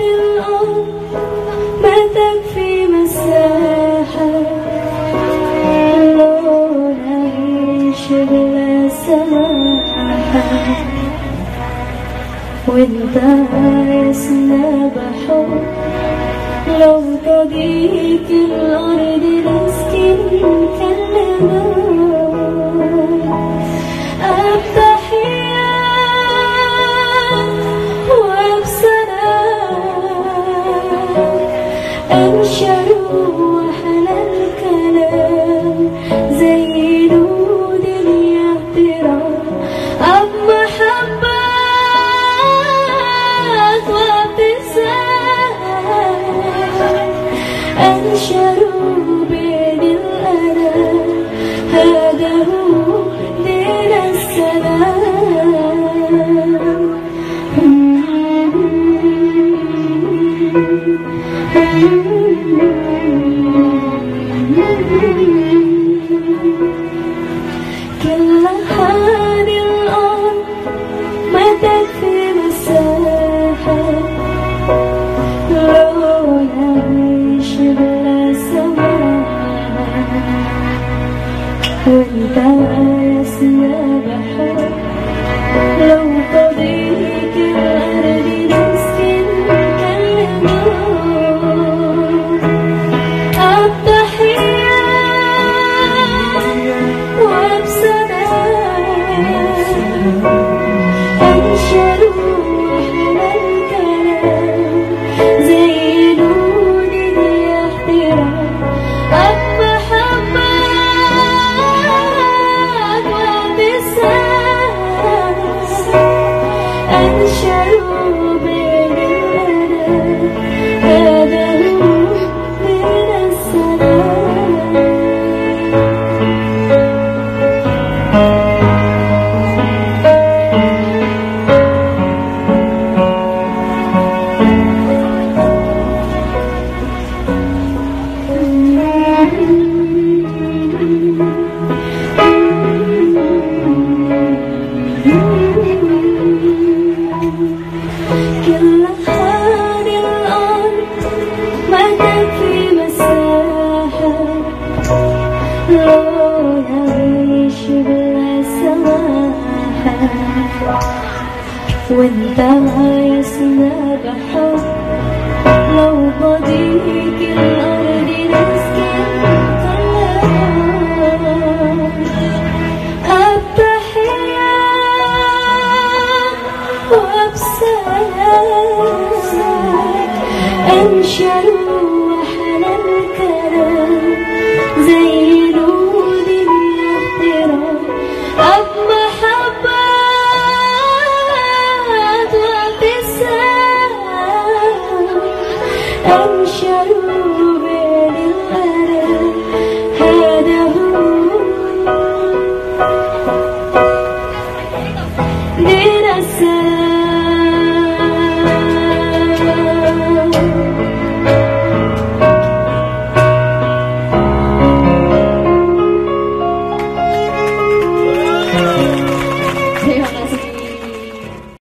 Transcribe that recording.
الأرض ما تكفي مساحة لو نعيش بلا سماحة وانت عايزنا بحب لو تضيق الأرض نسكن كلنا التحية وبسلام أنشر السلام كل هذه الأرض ما تكفي مساحة لو نعيش بلا سماحة وانت عايزنا بحب لو وانت عايزنا بحب. لو بضيق الأرض نسكن كلام التحية وبسلام أنشروا